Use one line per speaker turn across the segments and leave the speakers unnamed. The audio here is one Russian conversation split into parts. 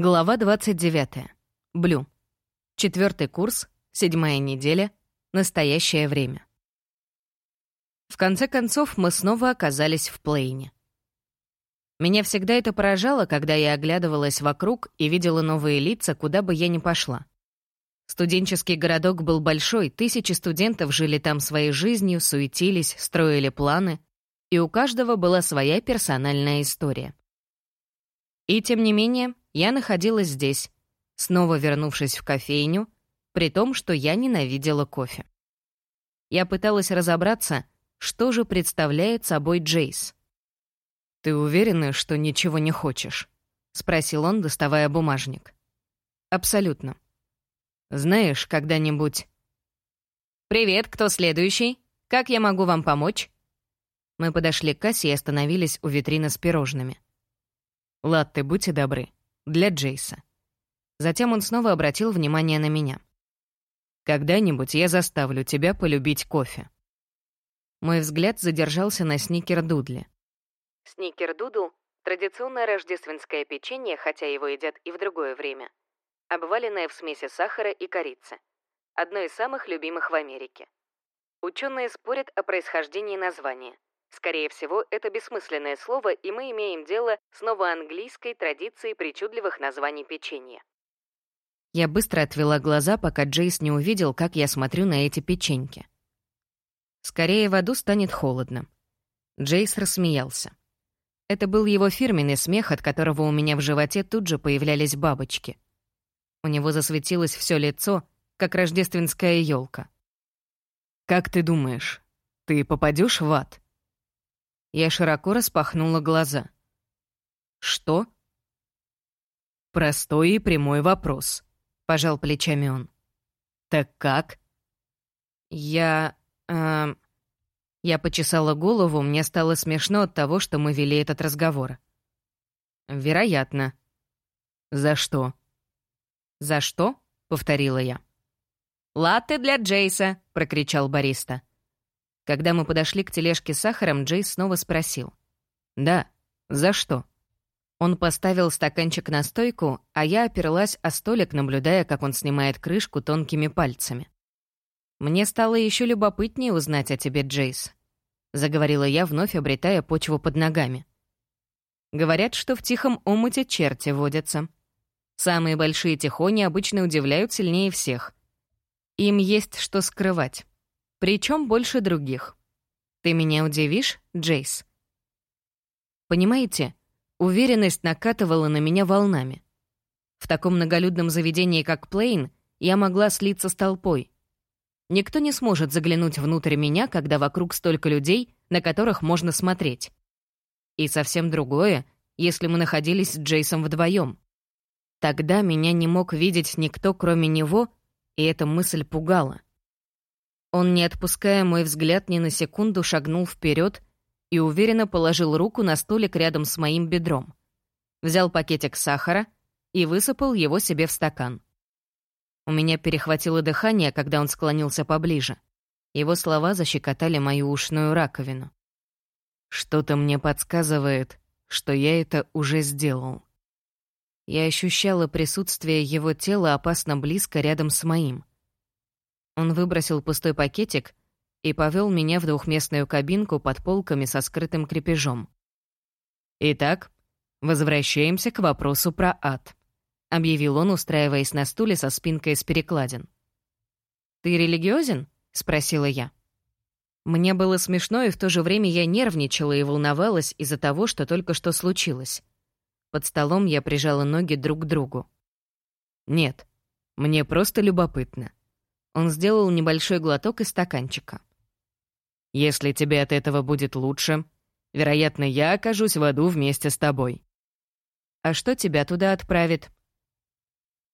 Глава 29. Блю. Четвертый курс, седьмая неделя, настоящее время. В конце концов, мы снова оказались в Плейне. Меня всегда это поражало, когда я оглядывалась вокруг и видела новые лица, куда бы я ни пошла. Студенческий городок был большой, тысячи студентов жили там своей жизнью, суетились, строили планы, и у каждого была своя персональная история. И тем не менее, я находилась здесь, снова вернувшись в кофейню, при том, что я ненавидела кофе. Я пыталась разобраться, что же представляет собой Джейс. «Ты уверена, что ничего не хочешь?» — спросил он, доставая бумажник. «Абсолютно. Знаешь, когда-нибудь...» «Привет, кто следующий? Как я могу вам помочь?» Мы подошли к кассе и остановились у витрины с пирожными. «Латте, будьте добры. Для Джейса». Затем он снова обратил внимание на меня. «Когда-нибудь я заставлю тебя полюбить кофе». Мой взгляд задержался на сникердудле. Сникердудл — традиционное рождественское печенье, хотя его едят и в другое время. Обваленное в смеси сахара и корицы. Одно из самых любимых в Америке. Ученые спорят о происхождении названия — Скорее всего, это бессмысленное слово, и мы имеем дело с новоанглийской традицией причудливых названий печенья. Я быстро отвела глаза, пока Джейс не увидел, как я смотрю на эти печеньки. Скорее в аду станет холодно. Джейс рассмеялся. Это был его фирменный смех, от которого у меня в животе тут же появлялись бабочки. У него засветилось все лицо, как рождественская елка. «Как ты думаешь, ты попадешь в ад?» Я широко распахнула глаза. «Что?» «Простой и прямой вопрос», — пожал плечами он. «Так как?» «Я... Э, я почесала голову, мне стало смешно от того, что мы вели этот разговор. «Вероятно». «За что?» «За что?» — повторила я. «Латте для Джейса!» — прокричал бариста. Когда мы подошли к тележке с сахаром, Джейс снова спросил. «Да, за что?» Он поставил стаканчик на стойку, а я оперлась о столик, наблюдая, как он снимает крышку тонкими пальцами. «Мне стало еще любопытнее узнать о тебе, Джейс», — заговорила я, вновь обретая почву под ногами. «Говорят, что в тихом омуте черти водятся. Самые большие тихони обычно удивляют сильнее всех. Им есть что скрывать. Причем больше других. Ты меня удивишь, Джейс? Понимаете, уверенность накатывала на меня волнами. В таком многолюдном заведении, как Плейн, я могла слиться с толпой. Никто не сможет заглянуть внутрь меня, когда вокруг столько людей, на которых можно смотреть. И совсем другое, если мы находились с Джейсом вдвоем. Тогда меня не мог видеть никто, кроме него, и эта мысль пугала. Он, не отпуская мой взгляд ни на секунду, шагнул вперед и уверенно положил руку на столик рядом с моим бедром. Взял пакетик сахара и высыпал его себе в стакан. У меня перехватило дыхание, когда он склонился поближе. Его слова защекотали мою ушную раковину. Что-то мне подсказывает, что я это уже сделал. Я ощущала присутствие его тела опасно близко рядом с моим. Он выбросил пустой пакетик и повел меня в двухместную кабинку под полками со скрытым крепежом. «Итак, возвращаемся к вопросу про ад», — объявил он, устраиваясь на стуле со спинкой из перекладин. «Ты религиозен?» — спросила я. Мне было смешно, и в то же время я нервничала и волновалась из-за того, что только что случилось. Под столом я прижала ноги друг к другу. «Нет, мне просто любопытно. Он сделал небольшой глоток из стаканчика. «Если тебе от этого будет лучше, вероятно, я окажусь в аду вместе с тобой». «А что тебя туда отправит?»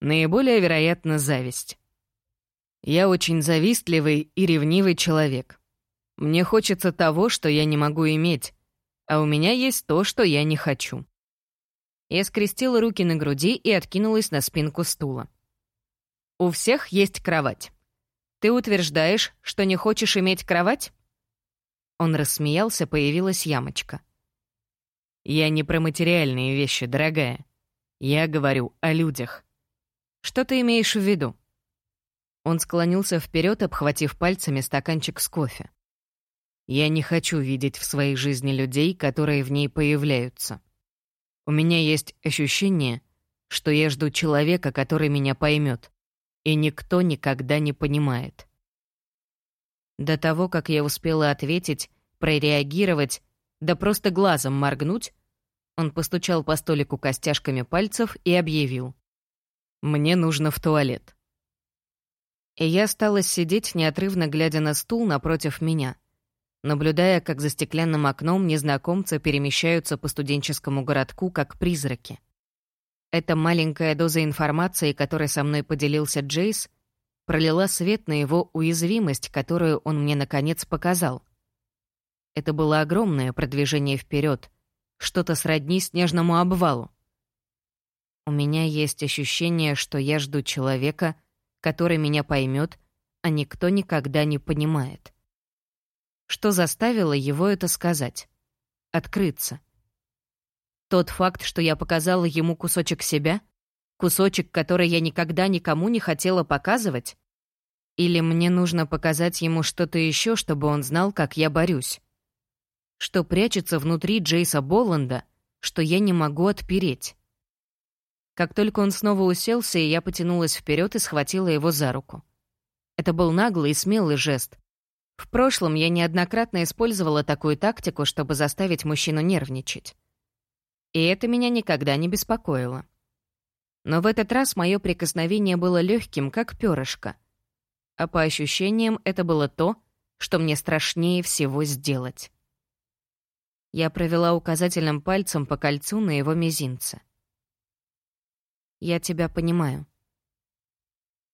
«Наиболее вероятно, зависть. Я очень завистливый и ревнивый человек. Мне хочется того, что я не могу иметь, а у меня есть то, что я не хочу». Я скрестила руки на груди и откинулась на спинку стула. «У всех есть кровать. Ты утверждаешь, что не хочешь иметь кровать?» Он рассмеялся, появилась ямочка. «Я не про материальные вещи, дорогая. Я говорю о людях. Что ты имеешь в виду? Он склонился вперед, обхватив пальцами стаканчик с кофе. Я не хочу видеть в своей жизни людей, которые в ней появляются. У меня есть ощущение, что я жду человека, который меня поймет, и никто никогда не понимает. До того, как я успела ответить, прореагировать, да просто глазом моргнуть, он постучал по столику костяшками пальцев и объявил. «Мне нужно в туалет». И я стала сидеть, неотрывно глядя на стул напротив меня, наблюдая, как за стеклянным окном незнакомцы перемещаются по студенческому городку, как призраки. Эта маленькая доза информации, которой со мной поделился Джейс, пролила свет на его уязвимость, которую он мне наконец показал. Это было огромное продвижение вперед, что-то сродни снежному обвалу. У меня есть ощущение, что я жду человека, который меня поймет, а никто никогда не понимает. Что заставило его это сказать? Открыться. Тот факт, что я показала ему кусочек себя? Кусочек, который я никогда никому не хотела показывать? Или мне нужно показать ему что-то еще, чтобы он знал, как я борюсь? Что прячется внутри Джейса Болланда, что я не могу отпереть? Как только он снова уселся, я потянулась вперед и схватила его за руку. Это был наглый и смелый жест. В прошлом я неоднократно использовала такую тактику, чтобы заставить мужчину нервничать. И это меня никогда не беспокоило. Но в этот раз мое прикосновение было легким, как перышко. А по ощущениям это было то, что мне страшнее всего сделать. Я провела указательным пальцем по кольцу на его мизинце. Я тебя понимаю».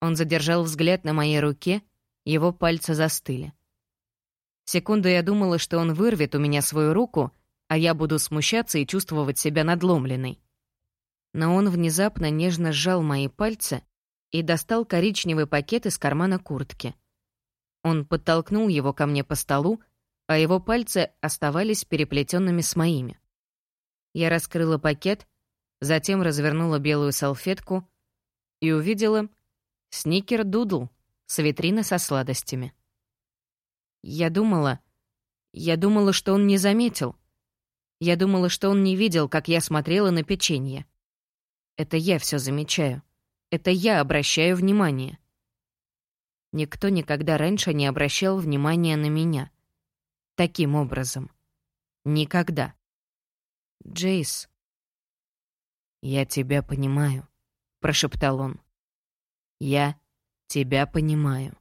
Он задержал взгляд на моей руке, его пальцы застыли. Секунду я думала, что он вырвет у меня свою руку, а я буду смущаться и чувствовать себя надломленной. Но он внезапно нежно сжал мои пальцы и достал коричневый пакет из кармана куртки. Он подтолкнул его ко мне по столу, а его пальцы оставались переплетенными с моими. Я раскрыла пакет затем развернула белую салфетку и увидела сникер-дудл с витрины со сладостями. Я думала... Я думала, что он не заметил. Я думала, что он не видел, как я смотрела на печенье. Это я все замечаю. Это я обращаю внимание. Никто никогда раньше не обращал внимания на меня. Таким образом. Никогда. Джейс. «Я тебя понимаю», — прошептал он. «Я тебя понимаю».